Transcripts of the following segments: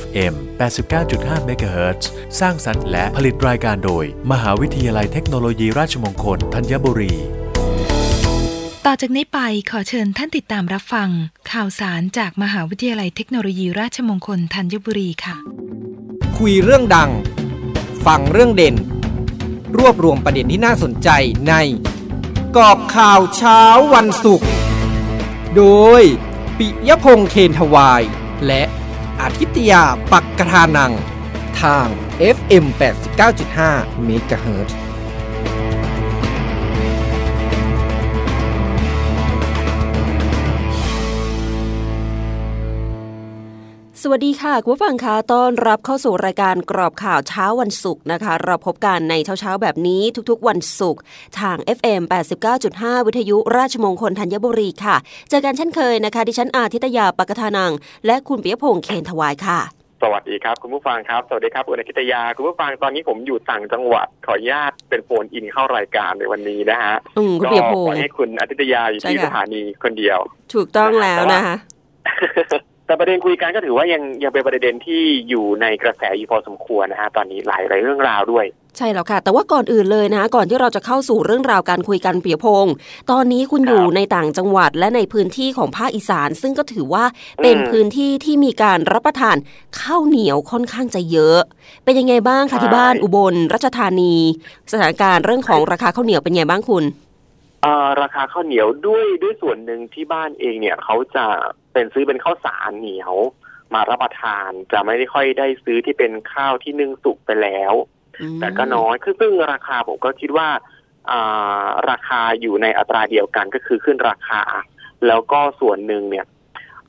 FM 89.5 MHz สร้างสรรค์และผลิตรายการโดย มหาวิทยาลัยเทคโนโลยีราชมงคลธัญบุรี ต่อจากนี้ไปขอเชิญท่านติดตามรับฟัง ข่าวสารจากมหาวิทยาลัยเทคโนโลยีราชมงคลธัญบุรีค่ะ คุยเรื่องดัง ฟังเรื่องเด่น รวบรวมประเด็นที่น่าสนใจในกอบข่าวเช้าวันศุกร์โดยปิยพงษ์เคนทวาย และ อาทิตยาปักกระทานัง ทาง FM 89.5 MHz สวัสดีค่ะคุณผู้ฟังคะต้อนรับเข้าสู่รายการกรอบข่าวเช้าวันศุกร์นะคะ เราพบกันในเช้าๆแบบนี้ทุกๆวันศุกร์ทาง FM 89.5 วิทยุราชมงคลธัญบุรีค่ะ เจอกันเช่นเคยนะคะ ดิฉันอาทิตยาปกทานัง และคุณปิยพงษ์เคนทวายค่ะ สวัสดีครับคุณผู้ฟังครับ สวัสดีครับคุณอาทิตยาคุณผู้ฟังตอนนี้ผมอยู่ต่างจังหวัดขออนุญาตเป็นโฟนอินเข้ารายการในวันนี้นะฮะอืมคุณก็ปิยพปงล่อยษ์ให้คุณอาทิตยาอยู่ที่ใช่ค่ะสถานีคนเดียว ถูกต้องแล้วนะคะ แต่ประเด็นคุยกันก็ถือว่ายังยังเป็นประเด็นที่อยู่ในกระแสอยู่พอสมควรนะฮะตอนนี้หลายหลายเรื่องราวด้วย ใช่แล้วค่ะ แต่ว่าก่อนอื่นเลยนะคะก่อนที่เราจะเข้าสู่เรื่องราวการคุยกันเปียพงศ์ตอนนี้คุณครับอยู่ในต่างจังหวัดและในพื้นที่ของภาคอีสาน ซึ่งก็ถือว่าเป็นอืมพื้นที่ที่มีการรับประทานข้าวเหนียวค่อนข้างจะเยอะ เป็นยังไงบ้างคะใช่ที่บ้านอุบลราชธานี สถานการณ์เรื่องของราคาข้าวเหนียวเป็นไงบ้างคุณเอ่อราคาข้าวเหนียวด้วยด้วยส่วนหนึ่งที่บ้านเองเนี่ยเขาจะ เป็นซื้อเป็นข้าวสารเหนียวมารับประทาน จะไม่ได้ค่อยได้ซื้อที่เป็นข้าวที่นึ่งสุกไปแล้ว แต่ก็น้อยคือซึ่งราคาผมก็คิดว่าอ่าราคาอยู่ในอัตราเดียวกันก็คือขึ้นราคา แล้วก็ส่วนหนึ่งเนี่ย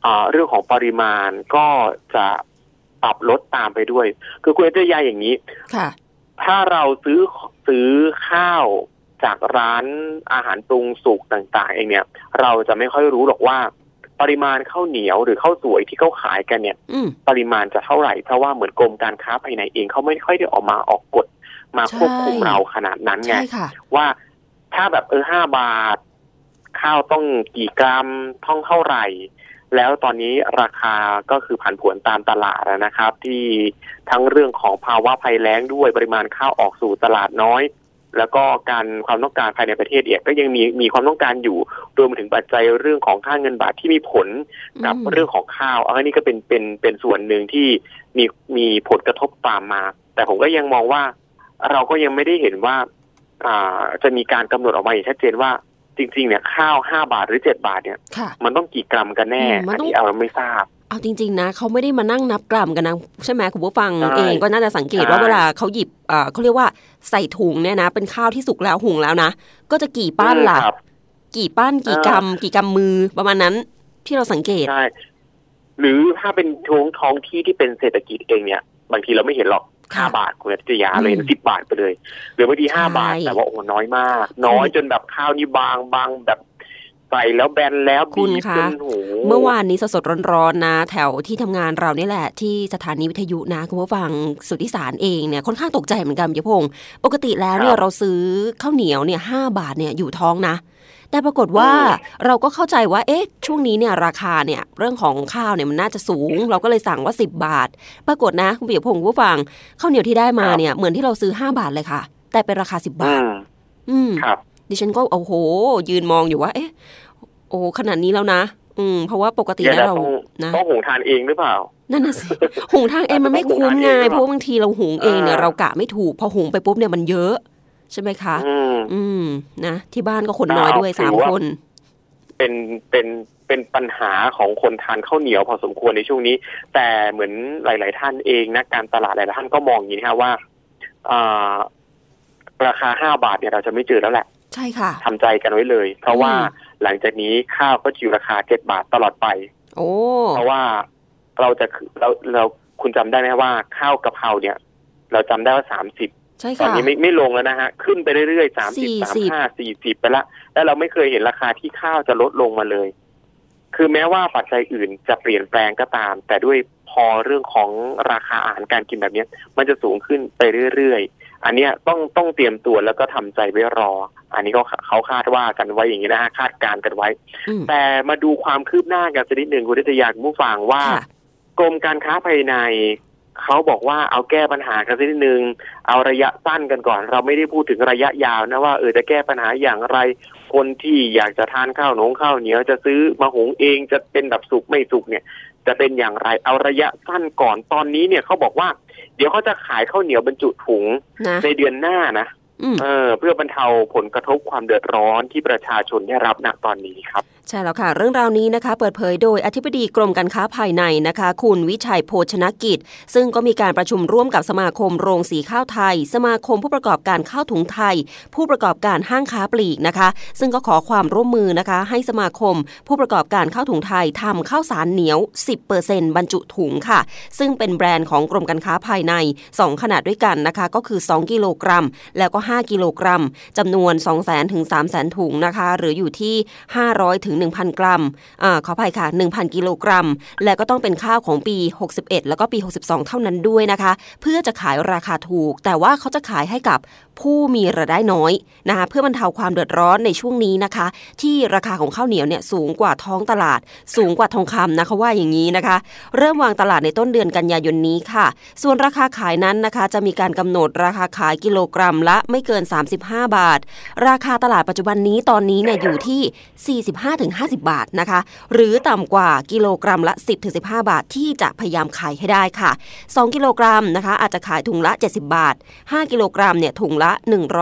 อ่าเรื่องของปริมาณก็จะปรับลดตามไปด้วย คือคุณเจยาอย่างนี้ค่ะ ถ้าเราซื้อซื้อข้าวจากร้านอาหารปรุงสุกต่าง ๆ เองเนี่ย เราจะไม่ค่อยรู้หรอกว่า ปริมาณข้าวเหนียวหรือข้าวสวยที่เขาขายกันเนี่ยอืมปริมาณจะเท่าไหร่ เพราะว่าเหมือนกรมการค้าภายในเองเขาไม่ค่อยได้ออกมาออกกฎมาใช่ควบคุมเราขนาดนั้นไงใช่ค่ะว่าถ้าแบบเออห้าบาท ข้าวต้องกี่กรัมท่องเท่าไหร่ แล้วตอนนี้ราคาก็คือผันผวนตามตลาดอะนะครับ ที่ทั้งเรื่องของภาวะภัยแล้งด้วยปริมาณข้าวออกสู่ตลาดน้อย แล้วก็การความต้องการภายในประเทศเองก็ยังมีมีความต้องการอยู่รวมถึงปัจจัยเรื่องของค่าเงินบาทที่มีผลกับอืมเรื่องของข้าวอันนี้ก็เป็นเป็นเป็นส่วนหนึ่งที่มีมีผลกระทบตามมา แต่ผมก็ยังมองว่า เราก็ยังไม่ได้เห็นว่าอ่าจะมีการกำหนดออกมาอย่างชัดเจนว่าจริงๆเนี่ยข้าวห้าบาทหรือเจ็ดบาทเนี่ยค่ะมันต้องกี่กรัมกันแน่อืมมันอันต้องนี้เราไม่ทราบ เอาจริง ๆ นะ เขาไม่ได้มานั่งนับกรัมกันนะใช่ไหมคุณผู้ฟังใช่เองก็น่าจะสังเกตใช่ว่าเวลาเขาหยิบเอ่อเขาเรียกว่าใส่ถุงเนี่ยนะ เป็นข้าวที่สุกแล้วหุงแล้วนะ ก็จะกี่ปั้นล่ะครับกี่ปั้นกี่อ่ากรัมกี่กำมือประมาณนั้นที่เราสังเกตใช่หรือถ้าเป็นท้องท้องที่ที่เป็นเศรษฐกิจเองเนี่ย บางทีเราไม่เห็นหรอกค่ะห้าบาทคุณอาทิตยาเลยอืมสิบบาทไปเลย หรือบางทีห้าใช่บาทแต่ว่าโอ้น้อยมาก น้อยจนแบบข้าวนี่บางบางแบบ ใส่แล้วแบนแล้วคุณบีบคะจนโอ้โหเมื่อวานนี้สดๆร้อนๆนะ แถวที่ทำงานเรานี่แหละ ที่สถานีวิทยุนะคุณผู้ฟังสุทธิสารเองเนี่ยค่อนข้างตกใจเหมือนกันเยพงศ์ปกติแล้วเนี่ยเราซื้อข้าวเหนียวเนี่ยห้าบาทเนี่ยอยู่ท้องนะแต่ปรากฏว่าเราก็เข้าใจว่าเอ๊ะช่วงนี้เนี่ยราคาเนี่ยเรื่องของข้าวเนี่ยมันน่าจะสูง เราก็เลยสั่งว่า 10 บาท ปรากฏนะคุณเปียพงศ์คุณผู้ฟังข้าวเหนียวที่ได้มาเนี่ยเหมือนที่เราซื้อ 5 บาทเลยค่ะ แต่เป็นราคา 10อืบาทมอืมครับ ดิฉันก็โอ้โห ยืนมองอยู่ว่า เอ๊ะ โอ้ขนาดนี้แล้วนะ อืม เพราะว่าปกติเดี๋ยวแล้วเราเราต้องนะต้องหุงทานเองหรือเปล่า นั่นน่ะสิหุงทางเองมันไม่คุ้มไงเพราะว่าบางทีเราหุงเองเนี่ยอ่าเรากะไม่ถูก พอหุงไปปุ๊บเนี่ยมันเยอะ ใช่ไหมคะ อืมอืมนะที่บ้านก็คนน้อยด้วยถือสามว่าคน เป็นเป็นเป็นปัญหาของคนทานข้าวเหนียวพอสมควรในช่วงนี้ แต่เหมือนหลาย ๆ ท่านเองนะการตลาดหลาย ๆ ท่านก็มองอย่างนี้นะว่าอ่าราคาห้าบาทเนี่ยเราจะไม่เจอแล้วแหละ ใช่ค่ะทำใจกันไว้เลย เพราะว่าอืมหลังจากนี้ข้าวก็จะอยู่ราคาเจ็ดบาทตลอดไป โอ้เพราะว่าเราจะเราเราคุณจำได้ไหมว่าข้าวกะเพราเนี่ย เราจำได้ว่าสามสิบใช่ตอนค่ะนี้ไม่ไม่ลงแล้วนะฮะ ขึ้นไปเรื่อยๆสามสิบสาม40ห้าสี่สิบไปละ แล้วเราไม่เคยเห็นราคาที่ข้าวจะลดลงมาเลย คือแม้ว่าปัจจัยอื่นจะเปลี่ยนแปลงก็ตาม แต่ด้วยพอเรื่องของราคาอาหารการกินแบบเนี้ยมันจะสูงขึ้นไปเรื่อยๆ อันเนี้ยต้องต้องเตรียมตัวแล้วก็ทำใจไว้รอ อันนี้ก็เขาคาดว่ากันไว้อย่างนี้นะฮะคาดการณ์กันไว้อืมแต่มาดูความคืบหน้ากันสักนิดหนึ่งคุณทิตยาคุณผู้ฟังว่าค่ะกรมการค้าภายในเขาบอกว่าเอาแก้ปัญหากันสักนิดนึง เอาระยะสั้นกันก่อน เราไม่ได้พูดถึงระยะยาวนะว่าเออจะแก้ปัญหาอย่างไร คนที่อยากจะทานข้าวหนงข้าวเหนียวจะซื้อมาหุงเองจะเป็นแบบสุกไม่สุกเนี่ย จะเป็นอย่างไร เอาระยะสั้นก่อนตอนนี้เนี่ยเขาบอกว่า เดี๋ยวเขาจะขายข้าวเหนียวบรรจุถุงนะในเดือนหน้านะอืม เออเพื่อบรรเทาผลกระทบความเดือดร้อนที่ประชาชนได้รับณตอนนี้ครับ ใช่แล้วค่ะ เรื่องราวนี้นะคะ เปิดเผยโดยอธิบดีกรมการค้าภายในนะคะ คุณวิชัยโภชนกิจ ซึ่งก็มีการประชุมร่วมกับสมาคมโรงสีข้าวไทย สมาคมผู้ประกอบการข้าวถุงไทย ผู้ประกอบการห้างค้าปลีกนะคะ ซึ่งก็ขอความร่วมมือนะคะ ให้สมาคม ผู้ประกอบการข้าวถุงไทยทำข้าวสารเหนียว 10%บรรจุถุงค่ะ ซึ่งเป็นแบรนด์ของกรมการค้าภายใน 2 ขนาดด้วยกันนะคะ ก็คือ 2 กิโลกรัม แล้วก็5 กิโลกรัมจำนวน2 0 0 0 0 0ถึง3 0 0 0 0ถุงนะคะ หรืออยู่ที่ 500ถึง1,000 กรัมอ่าขออภัยค่ะ 1,000 กิโลกรัม และก็ต้องเป็นข้าวของปี 61 แล้วก็ปี 62 เท่านั้นด้วยนะคะ เพื่อจะขายราคาถูก แต่ว่าเขาจะขายให้กับผู้มีรายได้น้อยนะคะเพื่อบรรเทาความเดือดร้อนในช่วงนี้นะคะ ที่ราคาของข้าวเหนียวเนี่ยสูงกว่าท้องตลาด สูงกว่าทองคำนะคะว่าอย่างนี้นะคะ เริ่มวางตลาดในต้นเดือนกันยายนนี้ค่ะ ส่วนราคาขายนั้นนะคะ จะมีการกำหนดราคาขายกิโลกรัมละไม่เกิน 35 บาท ราคาตลาดปัจจุบันนี้ตอนนี้เนี่ยอยู่ที่ 45-50 บาทนะคะ หรือต่ำกว่ากิโลกรัมละ 10-15 บาทที่จะพยายามขายให้ได้ค่ะ 2 กิโลกรัมนะคะ อาจจะขายถุงละ 70 บาท 5 กิโลกรัมเนี่ยถุงละ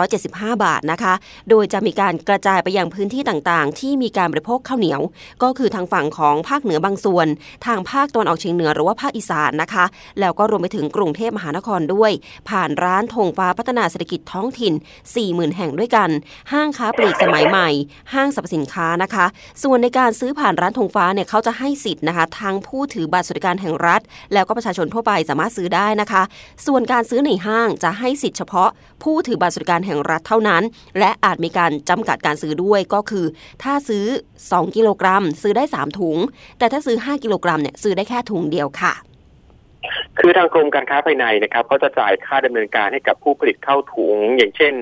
175 บาทนะคะ โดยจะมีการกระจายไปยังพื้นที่ต่างๆ ที่มีการบริโภคข้าวเหนียว ก็คือทางฝั่งของภาคเหนือบางส่วน ทางภาคตะวันออกเฉียงเหนือหรือว่าภาคอีสานนะคะ แล้วก็รวมไปถึงกรุงเทพมหานครด้วย ผ่านร้านธงฟ้าพัฒนาเศรษฐกิจท้องถิ่น40,000 แห่งด้วยกัน ห้างค้าปลีกสมัยใหม่ ห้างสรรพสินค้านะคะ ส่วนในการซื้อผ่านร้านธงฟ้าเนี่ยเขาจะให้สิทธิ์นะคะทั้งผู้ถือบัตรสวัสดิการแห่งรัฐ แล้วก็ประชาชนทั่วไปสามารถซื้อได้นะคะ ส่วนการซื้อในห้างจะให้สิทธิ์เฉพาะ ผู้ถือบัตรสวัสดิการแห่งรัฐเท่านั้น และอาจมีการจำกัดการซื้อด้วยก็คือ ถ้าซื้อ 2 กิโลกรัม ซื้อได้ 3 ถุง แต่ถ้าซื้อ 5 กิโลกรัมเนี่ยซื้อได้แค่ถุงเดียวค่ะ คือทางกรมการค้าภายในนะครับเขาจะจ่ายค่าดำเนินการให้กับผู้ผลิตข้าวถุง อย่างเช่น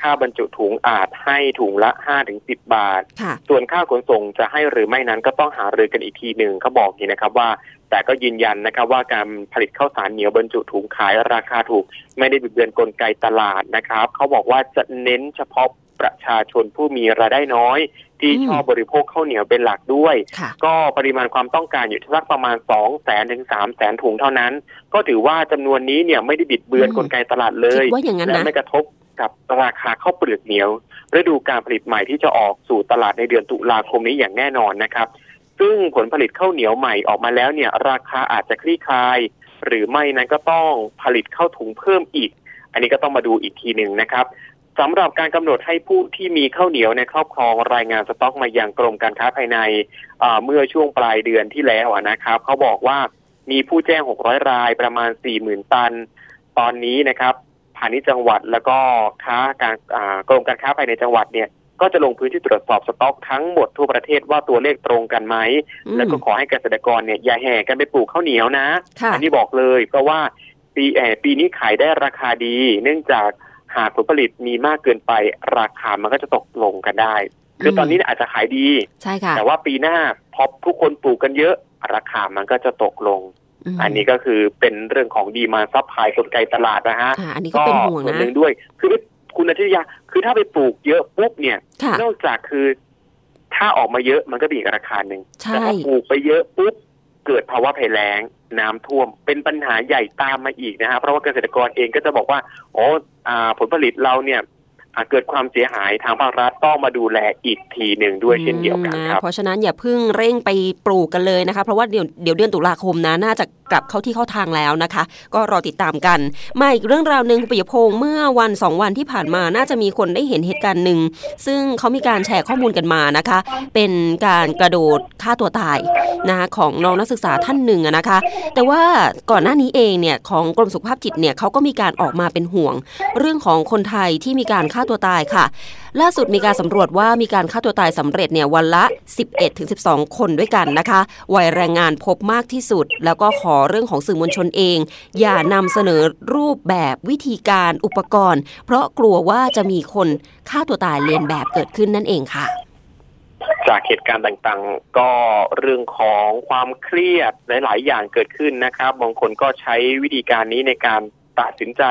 ค่าบรรจุถุงอาจให้ถุงละ5ถึง10บาทค่ะส่วนค่าขนส่งจะให้หรือไม่นั้นก็ต้องหารือกันอีกทีหนึ่งเขาบอกอย่างนี้นะครับว่า แต่ก็ยืนยันนะครับว่าการผลิตข้าวสารเหนียวบรรจุถุงขายราคาถูก ไม่ได้บิดเบือนกลไกตลาดนะครับเขาบอกว่าจะเน้นเฉพาะประชาชนผู้มีรายได้น้อย ที่อืมชอบบริโภคข้าวเหนียวเป็นหลักด้วยค่ะก็ปริมาณความต้องการอยู่ที่สักประมาณ2 0 0แสนถึง3 0 0แสนถุงเท่านั้น ก็ถือว่าจำนวนนี้เนี่ยไม่ได้บิดเบือนอืมกลไกตลาดเลยคิดว่าอย่างนั้นและนะไม่กระทบกับราคาข้าวเปลือกเหนียวฤดูการผลิตใหม่ที่จะออกสู่ตลาดในเดือนตุลาคมนี้อย่างแน่นอนนะครับ ซึ่งผลผลิตข้าวเหนียวใหม่ออกมาแล้วเนี่ย ราคาอาจจะคลี่คลาย หรือไม่นั้นก็ต้องผลิตข้าวถุงเพิ่มอีก อันนี้ก็ต้องมาดูอีกทีหนึ่งนะครับ สำหรับการกำหนดให้ผู้ที่มีข้าวเหนียวในครอบครองรายงานสต็อกมายังกรมการค้าภายในอ่าเมื่อช่วงปลายเดือนที่แล้วอะนะครับเขาบอกว่ามีผู้แจ้ง 600 รายประมาณ 40,000 ตัน ตอนนี้นะครับพาณิชย์จังหวัดแล้วก็ค้าการอ่ากรมการค้าภายในจังหวัดเนี่ยก็จะลงพื้นที่ตรวจสอบสต็อกทั้งหมดทั่วประเทศว่าตัวเลขตรงกันไหมอืมแล้วก็ขอให้เกษตรกรเนี่ยอย่าแห่กันไปปลูกข้าวเหนียวนะค่ะอันนี้บอกเลยเพราะว่าปีเออปีนี้ขายได้ราคาดี เนื่องจาก หากผลผลิตมีมากเกินไปราคามันก็จะตกลงกันได้ คือตอนนี้อาจจะขายดีใช่ค่ะแต่ว่าปีหน้าพอทุกคนปลูกกันเยอะ ราคามันก็จะตกลงมาอันนี้ก็คือเป็นเรื่องของ demand supply กลไกตลาดนะฮะค่ะอันนี้ก็เป็นห่วงส่วนนะหนึ่งด้วย คือคุณอาทิตยาคือถ้าไปปลูกเยอะปุ๊บเนี่ยค่ะนอกจากคือ ถ้าออกมาเยอะมันก็มีอีกราคาหนึ่งใช่แต่ถ้าปลูกไปเยอะปุ๊บ เกิดภาวะภัยแล้งน้ำท่วม เป็นปัญหาใหญ่ตามมาอีกนะฮะเพราะว่าเกษตรกรเองก็จะบอกว่าอ๋อผลผลิตเราเนี่ย เกิดความเสียหายทางภาครัฐต้องมาดูแลอีกทีหนึ่งด้วยเช่นเดียวกันอืมครับเพราะฉะนั้นอย่าเพิ่งเร่งไปปลูกกันเลยนะคะ เพราะว่าเดี๋ยวเดี๋ยวเดือนตุลาคมนะน่าจะกลับเข้าที่เข้าทางแล้วนะคะ ก็รอติดตามกันมาอีกเรื่องราวหนึ่งคุณปิยพงษ์เมื่อวันสองวันที่ผ่านมาน่าจะมีคนได้เห็นเหตุการณ์หนึ่งซึ่งเขามีการแชร์ข้อมูลกันมานะคะ เป็นการกระโดดฆ่าตัวตายนะคะของน้องนักศึกษาท่านหนึ่งอะนะคะ แต่ว่าก่อนหน้านี้เองเนี่ยของกรมสุขภาพจิตเนี่ยเขาก็มีการออกมาเป็นห่วง เรื่องของคนไทยที่มีการฆ่าตัวตายค่ะ ล่าสุดมีการสำรวจว่ามีการฆ่าตัวตายสำเร็จเนี่ยวันละ 11-12 คนด้วยกันนะคะวัยแรงงานพบมากที่สุด แล้วก็ขอเรื่องของสื่อมวลชนเอง อย่านำเสนอรูปแบบวิธีการอุปกรณ์ เพราะกลัวว่าจะมีคนฆ่าตัวตายเลียนแบบเกิดขึ้นนั่นเองค่ะ จากเหตุการณ์ต่างๆ ก็เรื่องของความเครียดหลาย ๆ อย่างเกิดขึ้นนะครับบางคนก็ใช้วิธีการนี้ในการตัดสินใจ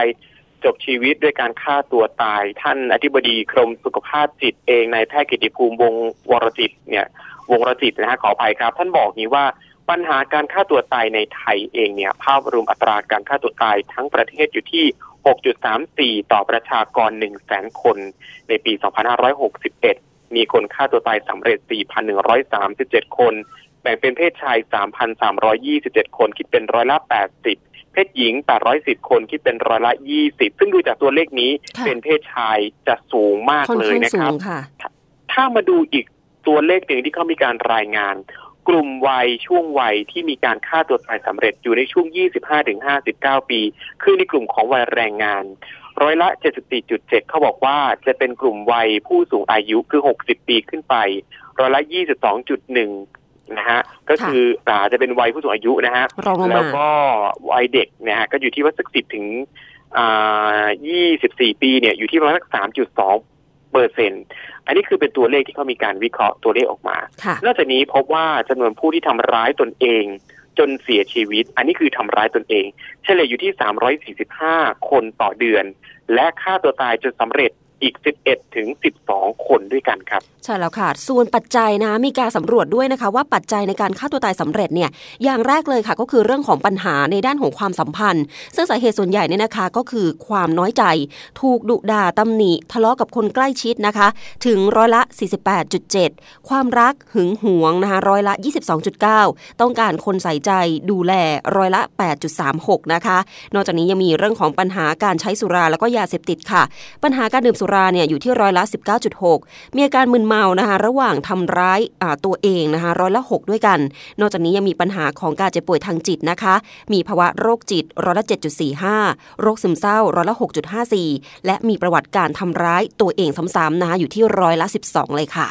จบชีวิตด้วยการฆ่าตัวตาย ท่านอธิบดีกรมสุขภาพจิตเองในแพทย์กิติภูมิวงวรจิตเนี่ย วงรจิตนะฮะขออภัยครับ ท่านบอกนี้ว่าปัญหาการฆ่าตัวตายในไทยเองเนี่ย ภาพรวมอัตราการฆ่าตัวตายทั้งประเทศอยู่ที่ 6.34 ต่อประชากร 1 0 0 0 0แสนคน ในปี 2561 มีคนฆ่าตัวตายสำเร็จ 4,137 คน แบ่งเป็นเพศชาย 3,327 คน คิดเป็นร้อยละ 80 เพศหญิง 810 คนคิดเป็นร้อยละ 20 ซึ่งดูจากตัวเลขนี้ค่ะเป็นเพศชายจะสูงมากค่อนเลยข้างนะสูครับงค่ะถ้ามาดูอีกตัวเลขหนึ่งที่เขามีการรายงาน กลุ่มวัยช่วงวัยที่มีการฆ่าตัวตายสำเร็จอยู่ในช่วง 25-59 ปี คือในกลุ่มของวัยแรงงานร้อยละ 74.7 เขาบอกว่าจะเป็นกลุ่มวัยผู้สูงอายุคือ 60 ปีขึ้นไป ร้อยละ 22.1 นะฮะก็คืออ่าจะเป็นวัยผู้สูงอายุนะฮะรองลงแล้วมาก็วัยเด็กนะฮะก็อยู่ที่ว่าสักสิบถึงอ่ายี่สิบสี่ปีเนี่ยอยู่ที่ประมาณสักสามจุดสองเปอร์เซ็นอันนี้คือเป็นตัวเลขที่เขามีการวิเคราะห์ตัวเลขออกมาค่ะนอกจากนี้พบว่าจำนวนผู้ที่ทำร้ายตนเอง จนเสียชีวิต อันนี้คือทำร้ายตนเอง เฉลี่ยอยู่ที่ 345 คนต่อเดือน และฆ่าตัวตายจนสำเร็จ อีก 11 ถึง 12 คนด้วยกันครับ ใช่แล้วค่ะ ส่วนปัจจัยนะมีการสำรวจด้วยนะคะ ว่าปัจจัยในการฆ่าตัวตายสำเร็จเนี่ยอย่างแรกเลยค่ะ ก็คือเรื่องของปัญหาในด้านของความสัมพันธ์ ซึ่งสาเหตุส่วนใหญ่เนี่ยนะคะ ก็คือความน้อยใจ ถูกดุด่าตำหนิ ทะเลาะกับคนใกล้ชิดนะคะ ถึงร้อยละ 48.7 ความรักหึงหวงนะคะร้อยละ 22.9 ต้องการคนใส่ใจดูแลร้อยละ 8.36 นะคะ นอกจากนี้ยังมีเรื่องของปัญหาการใช้สุราแล้วก็ยาเสพติดค่ะ ปัญหาการดื่มสุราเนี่ยอยู่ที่ร้อยละ 19.6 มีอาการมึนเมานะคะระหว่างทำร้ายตัวเองนะคะร้อยละ 6 ด้วยกัน นอกจากนี้ยังมีปัญหาของการเจ็บป่วยทางจิตนะคะ มีภาวะโรคจิตร้อยละ 7.45 โรคซึมเศร้าร้อยละ 6.54 และมีประวัติการทำร้ายตัวเองซ้ำๆนะคะอยู่ที่ร้อยละ 12 เลยค่ะ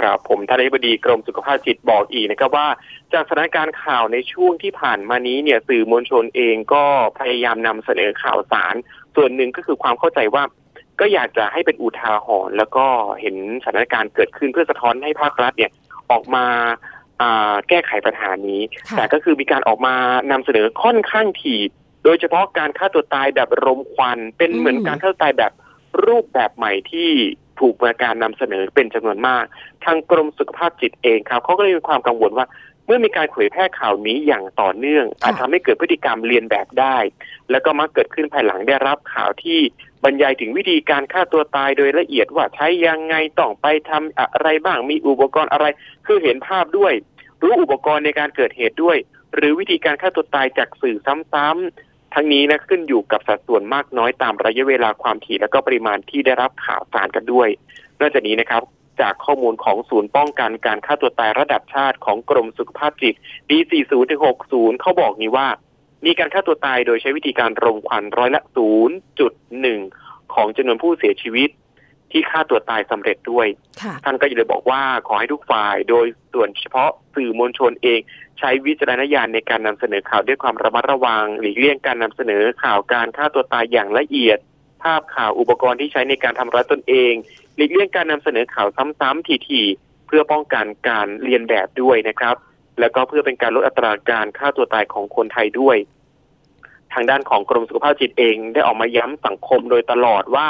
ครับผมท่านอธิบดีกรมสุขภาพจิตบอกอีกนะครับว่า จากสถานการณ์ข่าวในช่วงที่ผ่านมานี้เนี่ยสื่อมวลชนเองก็พยายามนำเสนอข่าวสาร ส่วนหนึ่งก็คือความเข้าใจว่า ก็อยากจะให้เป็นอุทาหรณ์แล้วก็เห็นสถานการณ์เกิดขึ้นเพื่อสะท้อนให้ภาครัฐเนี่ยออกมาอ่าแก้ไขปัญหานี้ค่ะแต่ก็คือมีการออกมานำเสนอค่อนข้างถี่ โดยเฉพาะการฆ่าตัวตายแบบรมควัน เป็นเหมือนการฆ่าตัวตายแบบรูปแบบใหม่ที่ถูกมีการนำเสนอเป็นจำนวนมาก ทางกรมสุขภาพจิตเองครับเขาก็เลยมีความกังวลว่า เมื่อมีการเผยแพร่ข่าวนี้อย่างต่อเนื่อง อาจทำให้เกิดพฤติกรรมเรียนแบบได้ แล้วก็มักเกิดขึ้นภายหลังได้รับข่าวที่ บรรยายถึงวิธีการฆ่าตัวตายโดยละเอียดว่าใช้ยังไงต้องไปทำอะไรบ้างมีอุปกรณ์อะไร คือเห็นภาพด้วย รู้อุปกรณ์ในการเกิดเหตุด้วย หรือวิธีการฆ่าตัวตายจากสื่อซ้ำๆทั้งนี้นะขึ้นอยู่กับสัดส่วนมากน้อยตามระยะเวลาความถี่และก็ปริมาณที่ได้รับข่าวสารกันด้วยนอกจากนี้นะครับจากข้อมูลของศูนย์ป้องกันการฆ่าตัวตายระดับชาติของกรมสุขภาพจิตปี4060 เขาบอกนี้ว่า มีการฆ่าตัวตายโดยใช้วิธีการรมควันร้อยละ0.1ของจำนวนผู้เสียชีวิตที่ฆ่าตัวตายสำเร็จด้วยค่ะท่านก็เลยบอกว่าขอให้ทุกฝ่าย โดยส่วนเฉพาะสื่อมวลชนเอง ใช้วิจารณญาณในการนำเสนอข่าวด้วยความระมัดระวัง หลีกเลี่ยงการนำเสนอข่าวการฆ่าตัวตายอย่างละเอียด ภาพข่าวอุปกรณ์ที่ใช้ในการทำร้ายตนเอง หลีกเลี่ยงการนำเสนอข่าวซ้ำๆทีๆเพื่อป้องกันการเรียนแบบด้วยนะครับ แล้วก็เพื่อเป็นการลดอัตราการฆ่าตัวตายของคนไทยด้วย ทางด้านของกรมสุขภาพจิตเองได้ออกมาย้ำสังคมโดยตลอดว่า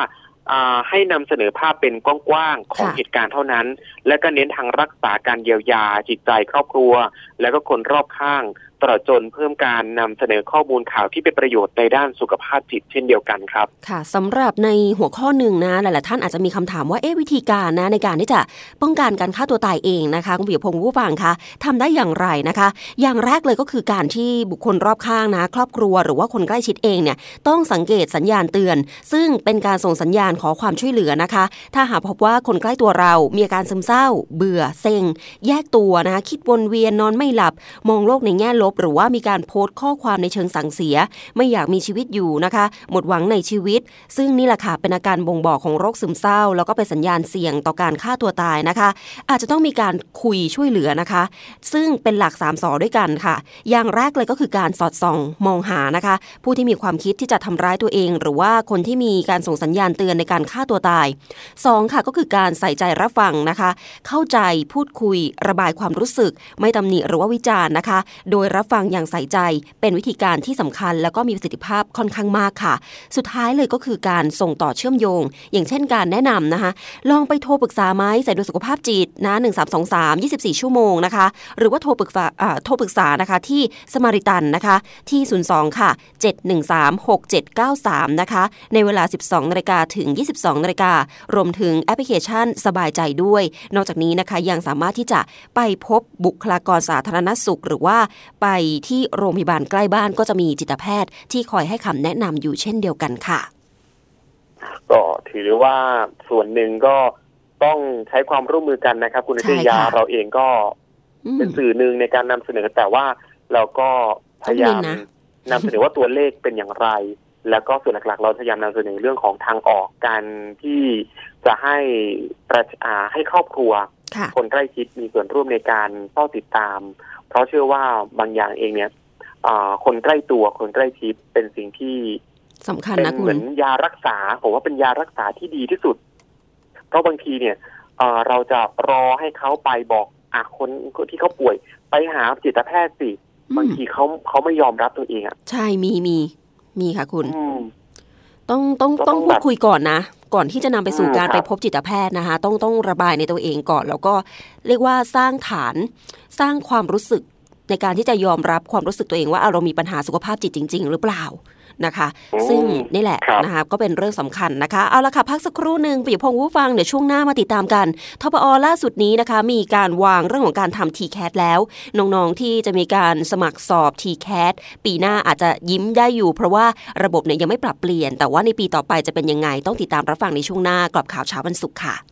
ให้นำเสนอภาพเป็นกว้างๆของเหตุการณ์เท่านั้น และก็เน้นทางรักษาการเยียวยาจิตใจครอบครัว และก็คนรอบข้าง ตลอดจนเพิ่มการนำเสนอข้อมูลข่าวที่เป็นประโยชน์ในด้านสุขภาพจิตเช่นเดียวกันครับ ค่ะสำหรับในหัวข้อหนึ่งนะหลายๆท่านอาจจะมีคำถามว่าเอ๊ะวิธีการนะในการที่จะป้องกันการฆ่าตัวตายเองนะคะคุณปิยพงศ์ผู้ฟังคะทำได้อย่างไรนะคะ อย่างแรกเลยก็คือการที่บุคคลรอบข้างนะ ครอบครัวหรือว่าคนใกล้ชิดเองเนี่ยต้องสังเกตสัญญาณเตือน ซึ่งเป็นการส่งสัญญาณขอความช่วยเหลือนะคะ ถ้าหากพบว่าคนใกล้ตัวเรามีอาการซึมเศร้า เบื่อเซ็ง แยกตัวนะคะคิดวนเวียนนอนไม่หลับ มองโลกในแง่ลบบ หรือว่ามีการโพสต์ข้อความในเชิงสั่งเสีย ไม่อยากมีชีวิตอยู่นะคะ หมดหวังในชีวิต ซึ่งนี่แหละค่ะเป็นอาการบ่งบอกของโรคซึมเศร้า แล้วก็เป็นสัญญาณเสี่ยงต่อการฆ่าตัวตายนะคะ อาจจะต้องมีการคุยช่วยเหลือนะคะ ซึ่งเป็นหลัก3ามสอด้วยกันค่ะ อย่างแรกเลยก็คือการสอดส่องมองหานะคะ ผู้ที่มีความคิดที่จะทำร้ายตัวเอง หรือว่าคนที่มีการส่งสัญญาณเตือนในการฆ่าตัวตาย 2. ค่ะก็คือการใส่ใจรับฟังนะคะ เข้าใจพูดคุยระบายความรู้สึก ไม่ตำหนิหรือว่าวิจารณ์นะคะ โดยรับฟังอย่างใส่ใจ เป็นวิธีการที่สำคัญ แล้วก็มีประสิทธิภาพค่อนข้างมากค่ะ สุดท้ายเลยก็คือการส่งต่อเชื่อมโยง อย่างเช่นการแนะนำนะคะ ลองไปโทรปรึกษาไหมใส่ดูสุขภาพจิตนะ1323 24 ชั่วโมงนะคะ หรือว่าโทรปรึกษาอ่าโทรปรึกษานะคะที่สมาริตันนะคะที่ 02 ค่ะ 713 6793 นะคะ ในเวลา 12นาฬิกาถึง 22นาฬิการวมถึงแอปพลิเคชันสบายใจด้วย นอกจากนี้นะคะยังสามารถที่จะไปพบบุคลากรสาธารณสุข หรือว่าไปที่โรงพยาบาลใกล้บ้านก็จะมีจิตแพทย์ที่คอยให้คำแนะนำอยู่เช่นเดียวกันค่ะ ก็ถือว่าส่วนหนึ่งก็ต้องใช้ความร่วมมือกันนะครับ คุณใช่นิตยาค่ะเราเองก็อืมเป็นสื่อหนึ่งในการนำเสนอแต่ว่าเราก็พยายามต้องเน้นนะนำเสนอว่าตัวเลขเป็นอย่างไร แล้วก็ส่วนหลักๆ เราพยายามนำเสนอเรื่องของทางออกการที่จะให้ประชาให้ครอบครัวค่ะคนใกล้ชิดมีส่วนร่วมในการเฝ้าติดตาม เพราะเชื่อว่าบางอย่างเองเนี่ยอ่าคนใกล้ตัวคนใกล้ชิดเป็นสิ่งที่สำคัญเป็นนะคุเหมืณอนยารักษาผมว่าเป็นยารักษาที่ดีที่สุด เพราะบางทีเนี่ยเอ่อเราจะรอให้เขาไปบอกอะคนคนที่เขาป่วย ไปหาจิตแพทย์สิอืมบางทีเขาเขาไม่ยอมรับตัวเองอะใช่มีมีมีค่ะคุณอืม ต้องต้องก็ต้ต้อองงแบบพูดคุยก่อนนะ ก่อนที่จะนำไปสู่อืมการครับไปพบจิตแพทย์นะคะ ต้องต้องระบายในตัวเองก่อน แล้วก็เรียกว่าสร้างฐานสร้างความรู้สึกในการที่จะยอมรับความรู้สึกตัวเองว่าเอาเรามีปัญหาสุขภาพจิตจริง ๆ หรือเปล่า นะคะอืมซึ่งนี่แหละครับนะคะก็เป็นเรื่องสำคัญนะคะ เอาละค่ะพักสักครู่หนึ่งปิยพงศ์ผู้ฟังเดี๋ยวช่วงหน้ามาติดตามกันทปอล่าสุดนี้นะคะ มีการวางเรื่องของการทำ TCAT แล้ว น้องๆที่จะมีการสมัครสอบ TCAT ปีหน้าอาจจะยิ้มได้อยู่ เพราะว่าระบบเนี่ยยังไม่ปรับเปลี่ยน แต่ว่าในปีต่อไปจะเป็นยังไงต้องติดตามรับฟังในช่วงหน้ากลับข่าวเช้าวันศุกร์ค่ะ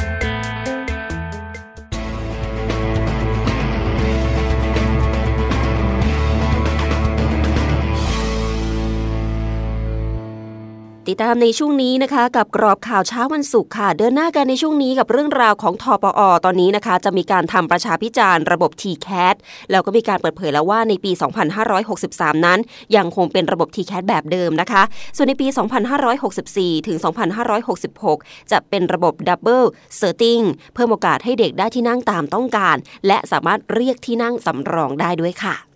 1991 ติดตามในช่วงนี้นะคะ กับกรอบข่าวเช้าวันศุกร์ค่ะ เดินหน้ากันในช่วงนี้กับเรื่องราวของทปอ ตอนนี้นะคะ จะมีการทำประชาพิจารณ์ระบบ TCAT แล้วก็มีการเปิดเผยแล้วว่าในปี 2563 นั้น ยังคงเป็นระบบ TCAT แบบเดิมนะคะ ส่วนในปี 2564 ถึง 2566 จะเป็นระบบ Double Setting เพิ่มโอกาสให้เด็กได้ที่นั่งตามต้องการ และสามารถเรียกที่นั่งสำรองได้ด้วยค่ะ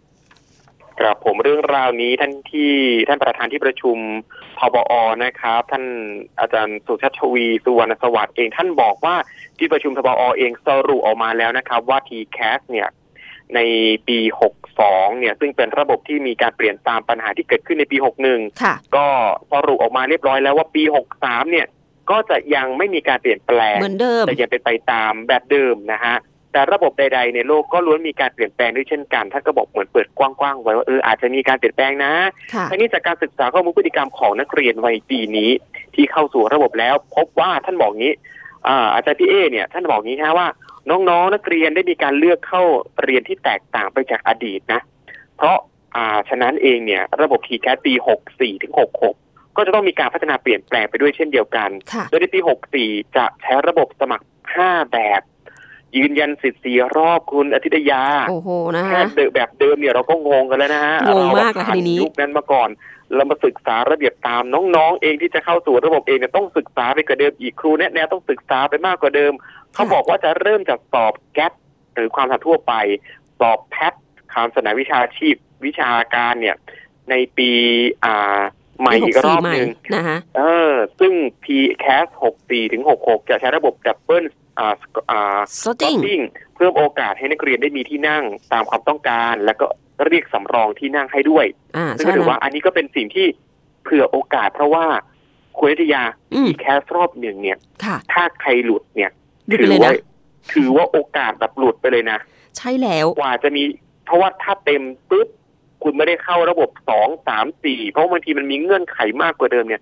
ครับผมเรื่องราวนี้ท่านที่ท่านประธานที่ประชุมทบอนะครับ ท่านอาจารย์สุชาติชวีสุวรรณสวัสดิ์เองท่านบอกว่าที่ประชุมทบอเองสรุปออกมาแล้วนะครับ ว่า TCAS เนี่ยในปี 62 เนี่ย ซึ่งเป็นระบบที่มีการเปลี่ยนตามปัญหาที่เกิดขึ้นในปี 61ค่ะก็สรุปออกมาเรียบร้อยแล้วว่าปี 63 เนี่ย ก็จะยังไม่มีการเปลี่ยนแปลงเหมือนเดิมแต่ยังเป็นไปตามแบบเดิมนะฮะ แต่ระบบใด ๆ ในโลกก็ล้วนมีการเปลี่ยนแปลงด้วยเช่นกันท่านก็บอกเหมือนเปิดกว้างๆไว้ว่าเอออาจจะมีการเปลี่ยนแปลงนะค่ะทั้งนี้จากการศึกษาข้อมูลพฤติกรรมของนักเรียนวัยปีนี้ ที่เข้าสู่ระบบแล้ว พบว่าท่านบอกงี้อ่าอาจารย์พี่เอเนี่ยท่านบอกงี้ฮะว่า น้องๆ นักเรียนได้มีการเลือกเข้าเรียนที่แตกต่างไปจากอดีตนะ เพราะอ่าฉะนั้นเองเนี่ย ระบบ TCAT ปี 64ถึง66ก็จะต้องมีการพัฒนาเปลี่ยนแปลงไปด้วยเช่นเดียวกันค่ะโดยในปี 64 จะใช้ระบบสมัคร 5 แบบ ยืนยันสิทธิ์สี่รอบคุณอาทิตยาโอ้โหนะแค่คะเดิมแบบเดิมเนี่ยเราก็งงกันแล้วนะฮะงงมากเลยเรผ่านทีนี้ยุคนั้นมาก่อนเรามาศึกษาระเบียบตามน้องๆ เองที่จะเข้าสู่ระบบเองเนี่ยต้องศึกษาไปกว่าเดิมอีกครูแนะแนวต้องศึกษาไปมากกว่าเดิม เขาบอกว่าจะเริ่มจากสอบแกทหรือความถนัดทั่วไป สอบแพทความสนามวิชาชีพวิชาการเนี่ย ในปีอ่าใหม่อีกรอบหนึ่งนะคะเออ ซึ่ง PCAS 64ถึง 66 จะใช้ระบบดั บเบิลอ่าอ่า sorting ติ้งเพิ่มโอกาสให้นักเรียนได้มีที่นั่งตามความต้องการ แล้วก็เรียกสำรองที่นั่งให้ด้วยอ่าซึ่งใช่ก็ถือแล้วว่าอันนี้ก็เป็นสิ่งที่เผื่อโอกาสเพราะว่าคุณวิทยาอืมอีแคสรอบหนึ่งเนี่ยค่ะถ้าใครหลุดเนี่ยหยุดถืไปเลยว่านะถือว่าโอกาสแบบหลุดไปเลยนะ ใช่แล้วกว่าจะมี เพราะว่าถ้าเต็มปุ๊บคุณไม่ได้เข้าระบบสองสามสี่เพราะบางทีมันมีเงื่อนไขมากกว่าเดิมเนี่ย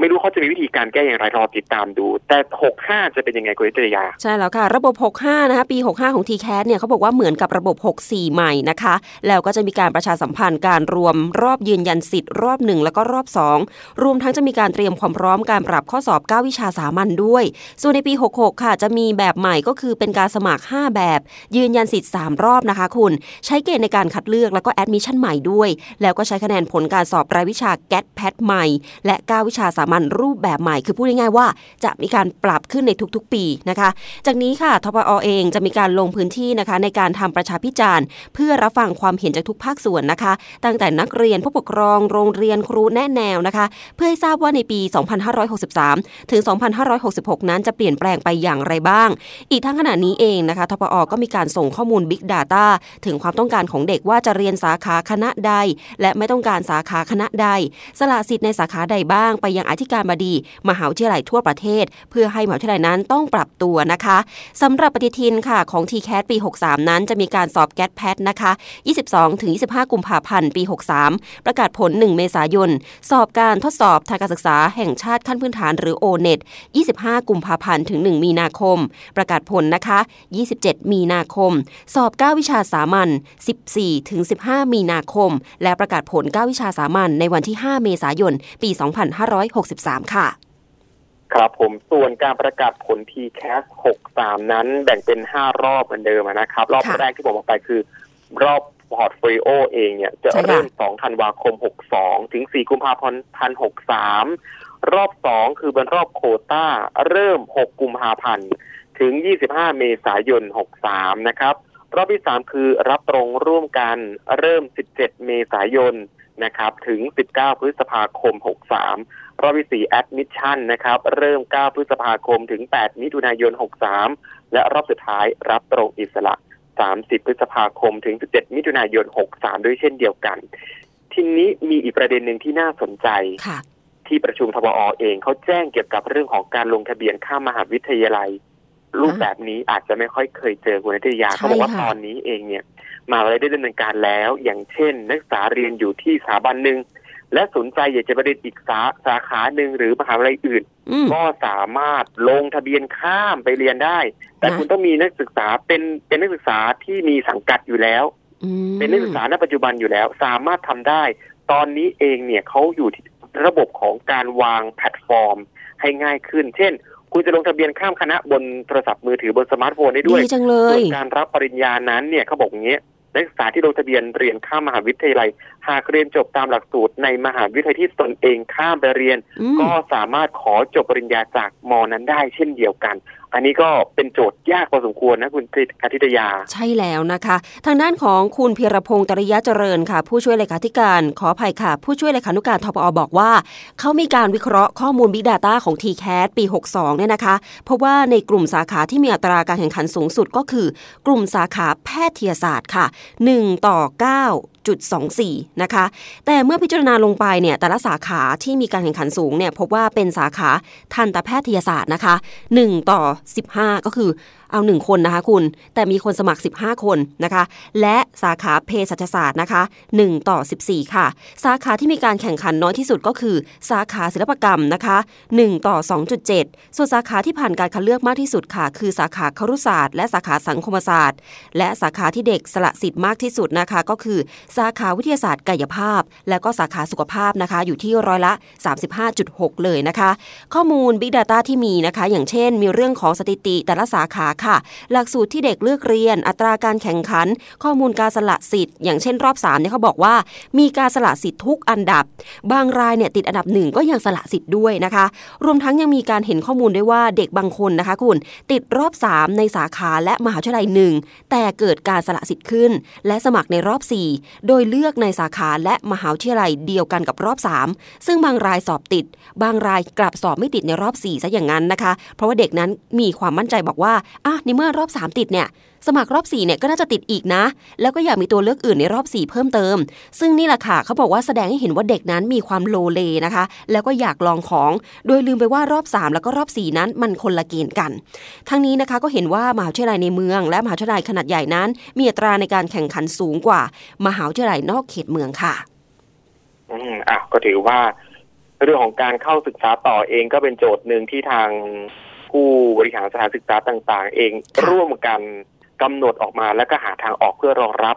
ไม่รู้เขาจะมีวิธีการแก้อย่างไรรอติดตามดู แต่หกห้าจะเป็นยังไงคุณวิทยา ใช่แล้วค่ะ ระบบ 65 นะคะปี 65 ของ TCAS เนี่ยเขาบอกว่าเหมือนกับระบบ 64 ใหม่นะคะ แล้วก็จะมีการประชาสัมพันธ์การรวมรอบยืนยันสิทธิ์รอบ 1 แล้วก็รอบ 2 รวมทั้งจะมีการเตรียมความพร้อมการปรับข้อสอบ 9 วิชาสามัญด้วย ส่วนในปี 66 ค่ะ จะมีแบบใหม่ก็คือเป็นการสมัคร 5 แบบ ยืนยันสิทธิ์ 3 รอบนะคะ คุณ ใช้เกณฑ์ในการคัดเลือกแล้วก็ admission ใหม่ด้วย แล้วก็ใช้คะแนนผลการสอบรายวิชา GAT PAT ใหม่ และ 9 วิชาสามัญรูปแบบใหม่ คือพูดง่ายๆว่า จะมีการปรับขึ้นในทุกๆ ปีนะคะ จากนี้ค่ะทปอ.เองจะมีการลงพื้นที่นะคะ ในการทำประชาพิจารณ์ เพื่อรับฟังความเห็นจากทุกภาคส่วนนะคะ ตั้งแต่นักเรียนผู้ปกครองโรงเรียนครูแนะแนวนะคะ เพื่อให้ทราบว่าในปี 2563 ถึง 2566 นั้นจะเปลี่ยนแปลงไปอย่างไรบ้าง อีกทั้งขณะนี้เองนะคะทปอก็มีการส่งข้อมูล Big Data ถึงความต้องการของเด็กว่าจะเรียนสาขาคณะใด และไม่ต้องการสาขาคณะใด สละสิทธิ์ในสาขาใดบ้างไปยังอธิการบดี มหาวิทยาลัยทั่วประเทศ เพื่อให้มหาวิทยาลัยนั้นต้องปรับตัวนะคะสำหรับปฏิทินค่ะของ TCAT ปี 63 นั้นจะมีการสอบแกดแพทนะคะ 22ถึง25 กุมภาพันธ์ ปี 63 ประกาศผล 1 เมษายน สอบการทดสอบทางการศึกษาแห่งชาติขั้นพื้นฐานหรือ ONET 25 กุมภาพันธ์ถึง 1 มีนาคม ประกาศผลนะคะ 27 มีนาคม สอบ 9 วิชาสามัญ 14 ถึง 15 มีนาคม และประกาศผล 9 วิชาสามัญในวันที่ 5 เมษายน ปี2563 ค่ะ ครับผมส่วนการประกาศผล TCAS 63 นั้นแบ่งเป็น 5 รอบเหมือนเดิมนะครับ รอบค่ะแรกที่ผมบอกไปคือ รอบ portfolio เองเนี่ยจะใช่ค่ะเริ่ม 2 ธันวาคม 62 ถึง 4 กุมภาพันธ์ 63 รอบ 2 คือเป็นรอบโควต้า เริ่ม 6 กุมภาพันธ์ ถึง 25 เมษายน 63 นะครับ รอบที่ 3 คือรับตรงร่วมกันเริ่ม 17 เมษายนนะครับ ถึง 19 พฤษภาคม 63 รอบที่ 4 admission นะครับ เริ่ม 9 พฤษภาคมถึง 8 มิถุนายน 63 และรอบสุดท้ายรับตรงอิสระ 30 พฤษภาคมถึง 17 มิถุนายน 63 ด้วยเช่นเดียวกัน ทีนี้มีอีกประเด็นหนึ่งที่น่าสนใจค่ะที่ประชุมทบอเองเขาแจ้งเกี่ยวกับเรื่องของการลงทะเบียนข้ามมหาวิทยาลัย รูปแบบนี้อาจจะไม่ค่อยเคยเจอคุณนิตยาใช่เขาบอกว่าค่ะตอนนี้เองเนี่ยมหาวิทยาลัยได้ดำเนินการแล้ว อย่างเช่น นักศึกษาเรียนอยู่ที่สถาบันหนึ่ง และสนใจอยากจะไปเรียนอีกสาสาขาหนึ่งหรือมหาวิทยาลัยอื่นอืมก็สามารถลงทะเบียนข้ามไปเรียนได้ แต่นะคุณต้องมีนักศึกษาเป็นเป็นนักศึกษาที่มีสังกัดอยู่แล้วอืมเป็นนักศึกษาณปัจจุบันอยู่แล้ว สามารถทำได้ ตอนนี้เองเนี่ยเขาอยู่ที่ระบบของการวางแพลตฟอร์ม ให้ง่ายขึ้น เช่น คุณจะลงทะเบียนข้ามคณะบนโทรศัพท์มือถือบนสมาร์ทโฟนได้ด้วยดีจังเลยส่วนการรับปริญญานั้นเนี่ยเขาบอกอย่างเงี้ย นักศึกษาที่ลงทะเบียนเรียนข้ามมหาวิทยาลัย หากเรียนจบตามหลักสูตรในมหาวิทยาลัยที่ตนเองข้ามไปเรียนอืมก็สามารถขอจบปริญญาจากมอนั้นได้เช่นเดียวกัน อันนี้ก็เป็นโจทย์ยากพอสมควรนะคุณอาทิตยา ใช่แล้วนะคะ ทางด้านของคุณพีรพงศ์ตริยะเจริญค่ะ ผู้ช่วยเลขาธิการขออภัยค่ะ ผู้ช่วยเลขานุการทปอบอกว่า เขามีการวิเคราะห์ข้อมูล Big Data ของ TCAT ปี 62 เนี่ยนะคะ เพราะว่าในกลุ่มสาขาที่มีอัตราการแข่งขันสูงสุดก็คือ กลุ่มสาขาแพทยศาสตร์ค่ะ 1 ต่อ9.24 นะคะ แต่เมื่อพิจารณาลงไปเนี่ยแต่ละสาขาที่มีการแข่งขันสูงเนี่ยพบว่าเป็นสาขาทันตแพทยศาสตร์นะคะ 1 ต่อ 15 ก็คือเอา 1 คนนะคะคุณ แต่มีคนสมัคร 15 คนนะคะ และสาขาเภสัชศาสตร์นะคะ 1 ต่อ 14 ค่ะ สาขาที่มีการแข่งขันน้อยที่สุดก็คือ สาขาศิลปกรรมนะคะ 1 ต่อ 2.7 ส่วนสาขาที่ผ่านการคัดเลือกมากที่สุดค่ะ คือสาขาครุศาสตร์ และสาขาสังคมศาสตร์ และสาขาที่เด็กสละสิทธิ์มากที่สุดนะคะก็คือสาขาวิทยาศาสตร์กายภาพ และก็สาขาสุขภาพนะคะ อยู่ที่ร้อยละ 35.6 เลยนะคะ ข้อมูล Big Data ที่มีนะคะ อย่างเช่น มีเรื่องของสถิติแต่ละสาขาค่ะ หลักสูตรที่เด็กเลือกเรียน อัตราการแข่งขัน ข้อมูลการสละสิทธิ์ อย่างเช่นรอบ3เนี่ยเขาบอกว่า มีการสละสิทธิ์ทุกอันดับ บางรายเนี่ยติดอันดับหนึ่งก็ยังสละสิทธิ์ด้วยนะคะ รวมทั้งยังมีการเห็นข้อมูลด้วยว่าเด็กบางคนนะคะ คุณติดรอบ 3 ในสาขาและมหาวิทยาลัยหนึ่งแต่เกิดการสละสิทธิ์ขึ้น และสมัครในรอบ 4โดยเลือกในสาขาและมหาวิทยาลัยเดียวกันกับรอบ 3 ซึ่งบางรายสอบติด บางรายกลับสอบไม่ติดในรอบ 4 ซะอย่างนั้นนะคะ เพราะว่าเด็กนั้นมีความมั่นใจบอกว่าอะในเมื่อรอบ 3 ติดเนี่ยสมัครรอบ 4 เนี่ยก็น่าจะติดอีกนะ แล้วก็อยากมีตัวเลือกอื่นในรอบ 4 เพิ่มเติม ซึ่งนี่แหละค่ะเขาบอกว่าแสดงให้เห็นว่าเด็กนั้นมีความโลเลนะคะ แล้วก็อยากลองของ โดยลืมไปว่ารอบ 3 แล้วก็รอบ 4 นั้นมันคนละเกณฑ์กัน ทั้งนี้นะคะก็เห็นว่ามหาวิทยาลัยในเมือง และมหาวิทยาลัยขนาดใหญ่นั้น มีอัตราในการแข่งขันสูงกว่า มหาวิทยาลัยนอกเขตเมืองค่ะ อืมอะก็ถือว่า เรื่องของการเข้าศึกษาต่อเองก็เป็นโจทย์หนึ่งที่ทางผู้บริหารสถานศึกษาต่าง ๆ เองค่ะร่วมกันกำหนดออกมาแล้วก็หาทางออกเพื่อรองรับ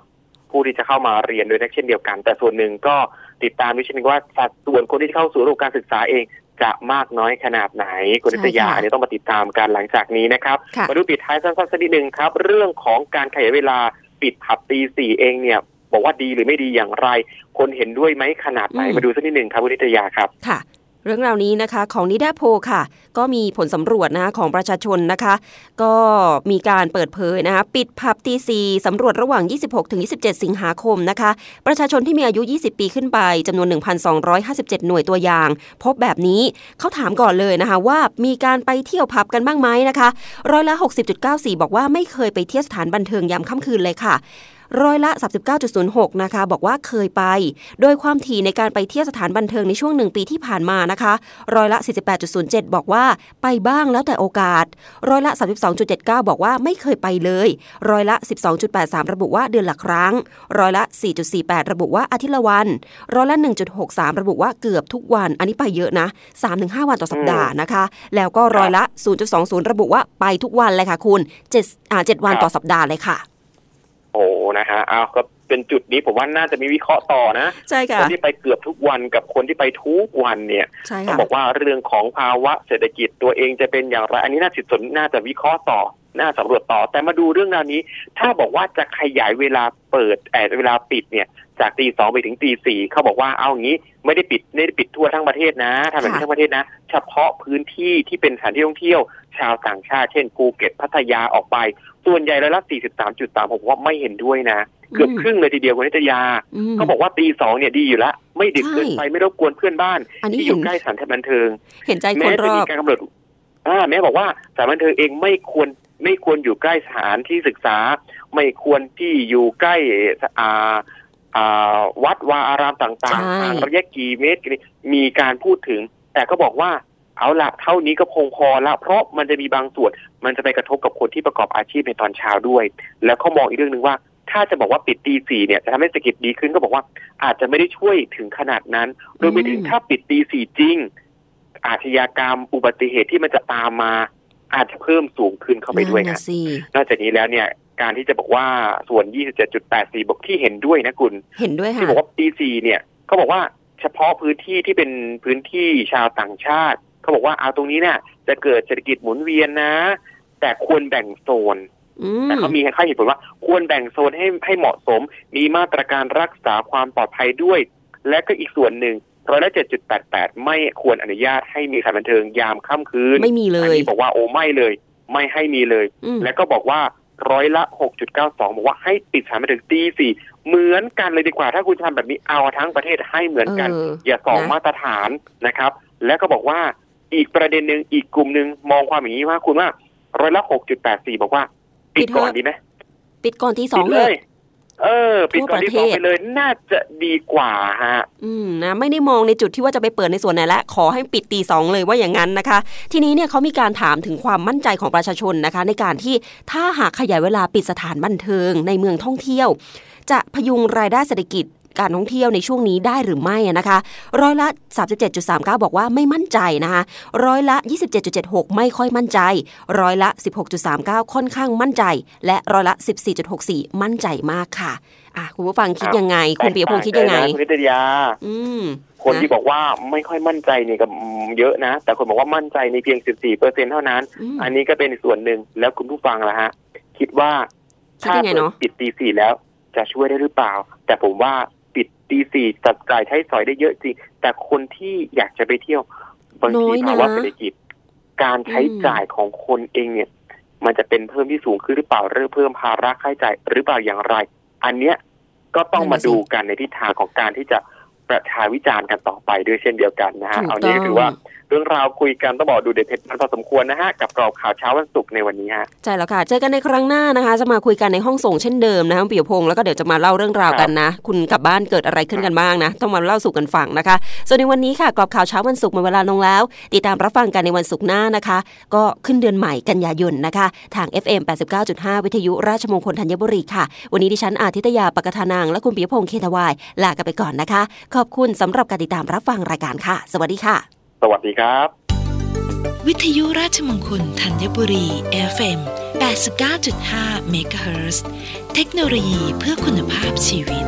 ผู้ที่จะเข้ามาเรียนโดยนักเช่นเดียวกัน แต่ส่วนหนึ่งก็ติดตามด้วยเช่นกันว่าสัดส่วนคนที่เข้าสู่ระบบการศึกษาเองจะมากน้อยขนาดไหนคุณนิตยาใช่ค่ะอันนี้ต้องมาติดตามกันหลังจากนี้นะครับค่ะมาดูปิดท้ายสั้นๆสักนิดหนึ่งครับ เรื่องของการขยายเวลาปิดผับตีสี่เองเนี่ย บอกว่าดีหรือไม่ดีอย่างไร คนเห็นด้วยไหมขนาดไหนอืมมาดูสักนิดหนึ่งครับคุณนิตยาครับค่ะเรื่องราวนี้นะคะของนิดาโพลค่ะ ก็มีผลสำรวจนะคะของประชาชนนะคะ ก็มีการเปิดเผยนะคะ ปิดผับตีซีสำรวจระหว่าง 26ถึง27 สิงหาคมนะคะ ประชาชนที่มีอายุ 20 ปีขึ้นไปจำนวน 1,257 หน่วยตัวอย่าง พบแบบนี้เขาถามก่อนเลยนะคะว่ามีการไปเที่ยวผับกันบ้างไหมนะคะร้อยละ 60.94 บอกว่าไม่เคยไปเที่ยวสถานบันเทิงยามค่ำคืนเลยค่ะ ร้อยละ 39.06 นะคะ บอกว่าเคยไป โดยความถี่ในการไปเที่ยวสถานบันเทิงในช่วงหนึ่งปีที่ผ่านมานะคะร้อยละ 48.07 บอกว่าไปบ้างแล้วแต่โอกาสร้อยละ 32.79 บอกว่าไม่เคยไปเลยร้อยละ 12.83 ระบุว่าเดือนละครั้งร้อยละ 4.48 ระบุว่าอาทิตย์ละวันร้อยละ 1.63 ระบุว่าเกือบทุกวัน อันนี้ไปเยอะนะ 3-5 วันต่อสัปดาห์นะคะ แล้วก็ร้อยละ 0.20 ระบุว่าไปทุกวันเลยค่ะคุณ7อ่า7วันครับต่อสัปดาห์เลยค่ะ โอ้นะฮะอ้าวก็เป็นจุดนี้ผมว่าน่าจะมีวิเคราะห์ต่อนะใช่คค่ะนที่ไปเกือบทุกวันกับคนที่ไปทุกวันเนี่ยใช่ต้องค่ะบอกว่าเรื่องของภาวะเศรษฐกิจตัวเองจะเป็นอย่างไร อันนี้น่าสิสนน่าจะวิเคราะห์ต่อน่าสำรวจต่อ แต่มาดูเรื่องราวนี้ ถ้าบอกว่าจะขยายเวลาเปิดแอบเวลาปิดเนี่ย จากตีสองไปถึงตีสี่เขาบอกว่าเอางี้ไม่ได้ปิดไม่ได้ปิดทั่วทั้งประเทศนะทำแบบนี้ค่ะทั้งประเทศนะ เฉพาะพื้นที่ที่เป็นสถานที่ท่องเที่ยว ชาวต่างชาติเช่นภูเก็ตพัทยาออกไป ส่วนใหญ่ร้อยละ 43.3 ผมว่าไม่เห็นด้วยนะ เกือบอืมครึ่งเลยทีเดียวคุณนิตยามเขาบอกว่าตีสองเนี่ยดีอยู่แล้วไม่ดึกใช่เกินไปไม่รบกวนเพื่อนบ้านอันนี้ที่อเห็ยู่นใกล้สถานบันเทิง เห็นใจคแม้นรจะอมีบการกำหนดอ่าแม้บอกว่าสถานบันเทิงเองไม่ควรไม่ควรอยู่ใกล้สถานที่ศึกษา ไม่ควรที่อยู่ใกล้อ่าอ่าวัดวาอารามต่างใช่ๆห่างระยะกี่เมตรมีการพูดถึง แต่ก็บอกว่า เอาละเท่านี้ก็คงพอละเพราะมันจะมีบางส่วน มันจะไปกระทบกับคนที่ประกอบอาชีพในตอนเช้าด้วย แล้วเขามองอีกเรื่องหนึ่งว่า ถ้าจะบอกว่าปิดตีสี่เนี่ยจะทำให้เศรษฐกิจดีขึ้นก็บอกว่า อาจจะไม่ได้ช่วยถึงขนาดนั้นโดยไปถึงอืมถ้าปิดตีสี่จริง อาชญากรรมอุบัติเหตุที่มันจะตามมา อาจจะเพิ่มสูงขึ้นเข้าไปด้วยนั่นนะน่ะสินอกจากนี้แล้วเนี่ยการที่จะบอกว่าส่วน 27.84 บอกที่เห็นด้วยนะคุณเห็นด้วยที่ค่ะบอกว่าตีสี่เนี่ยเขาบอกว่าเฉพาะพื้นที่ที่เป็นพื้นที่ชาวต่างชาติ เขาบอกว่าเอาตรงนี้เนี่ยจะเกิดเศรษฐกิจหมุนเวียนนะ แต่ควรแบ่งโซนอืมแต่เขามีให้เหตุผลว่า ควรแบ่งโซนให้ให้เหมาะสม มีมาตรการรักษาความปลอดภัยด้วย และก็อีกส่วนหนึ่งร้อยละเจ็ดจุดแปดแปดไม่ควรอนุญาตให้มีสถานบันเทิงยามค่ำคืนไม่มีเลอันยนี้บอกว่าโอ้ไม่เลย ไม่ให้มีเลยอืมและก็บอกว่าร้อยละหกจุดเก้าสองบอกว่าให้ปิดสถานบันเทิงตีสี่เหมือนกันเลยดีกว่าถ้าคุณทำแบบนี้เอาทั้งประเทศให้เหมือนกันเอออย่าสองนะมาตรฐานนะครับ และก็บอกว่า อีกประเด็นหนึ่งอีกกลุ่มหนึ่งมองความอย่างนี้ว่าคุณว่าร้อยละหกจุดแปดสี่บอกว่า ปิดก่อนดีไหมปิดก่อนที่สองปิดเลย เออ ปิดก่อนทั่วประที่สองเทศไปเลย น่าจะดีกว่าฮะ อืมนะไม่ได้มองในจุดที่ว่าจะไปเปิดในส่วนไหนและขอให้ปิดตีสองเลยว่าอย่างนั้นนะคะ ทีนี้เนี่ยเขามีการถามถึงความมั่นใจของประชาชนนะคะ ในการที่ถ้าหากขยายเวลาปิดสถานบันเทิงในเมืองท่องเที่ยว จะพยุงรายได้เศรษฐกิจ การท่องเที่ยวในช่วงนี้ได้หรือไม่นะคะร้อยละ 37.39 บอกว่าไม่มั่นใจนะคะร้อยละ 27.76 ไม่ค่อยมั่นใจ ร้อยละ 16.39 ค่อนข้างมั่นใจ และร้อยละ 14.64 มั่นใจมากค่ะอะคุณผู้ฟังคิดยังไง คุณปียพงศ์คิดยังไงแตกต่ากันนะคุณนิตยาอืมคนที่ะบอกว่าไม่ค่อยมั่นใจเนี่ยก็เยอะนะ แต่คนบอกว่ามั่นใจในเพียง 14เปอร์เซ็นเท่านั้นอืมอันนี้ก็เป็นส่วนหนึ่งแล้วคุณผู้ฟังล่ะฮะ คิดว่าคิดถ้ายังไงเปิดเนาะปิดตีสี่แล้วจะช่วยได้หรือเปล่า แต่ผมว่าปิด ตีสี่จับจ่ายใช้สอยได้เยอะจริง แต่คนที่อยากจะไปเที่ยวบางทีน้อยนะภาวะเศรษฐกิจ การใช้อืมจ่ายของคนเองเนี่ย มันจะเป็นเพิ่มที่สูงขึ้นหรือเปล่าหรือเพิ่มภาระค่าใช้จ่ายหรือเปล่าอย่างไร อันเนี้ยก็ต้องมาดูกันในทิศทางของการที่จะประชาวิจารณ์กันต่อไปด้วยเช่นเดียวกันนะฮะถูกเอานี้ต้องถือว่าเรื่องราวคุยกันต้องบอกดูเด็ดเผ็ดมันพอสมควรนะฮะกับกรอบข่าวเช้าวันศุกร์ในวันนี้ฮะใช่แล้วค่ะ เจอกันในครั้งหน้านะคะ จะมาคุยกันในห้องส่งเช่นเดิมนะคะคุณปิยพงศ์แล้วก็เดี๋ยวจะมาเล่าเรื่องราวกันนะ คุณกลับบ้านเกิดอะไรขึ้นกันบ้างนะ ต้องมาเล่าสู่กันฟังนะคะ ส่วนในวันนี้ค่ะกรอบข่าวเช้าวันศุกร์หมดเวลาลงแล้ว ติดตามรับฟังกันในวันศุกร์หน้านะคะ ก็ขึ้นเดือนใหม่กันยายนนะคะ ทาง FM 89.5 วิทยุราชมงคลธัญบุรีค่ะ วันนี้ดิฉันอาทิตยาปกทานางและคุณปิยพงศ์เคทวายลากันไปก่อนนะคะ ขอบคุณสำหรับการติดตามรับฟังรายการค่ะ สวัสดีค่ะ สวัสดีครับ วิทยุราชมงคลธัญบุรี FM 89.5เมกะเฮิรตซ์เทคโนโลยีเพื่อคุณภาพชีวิต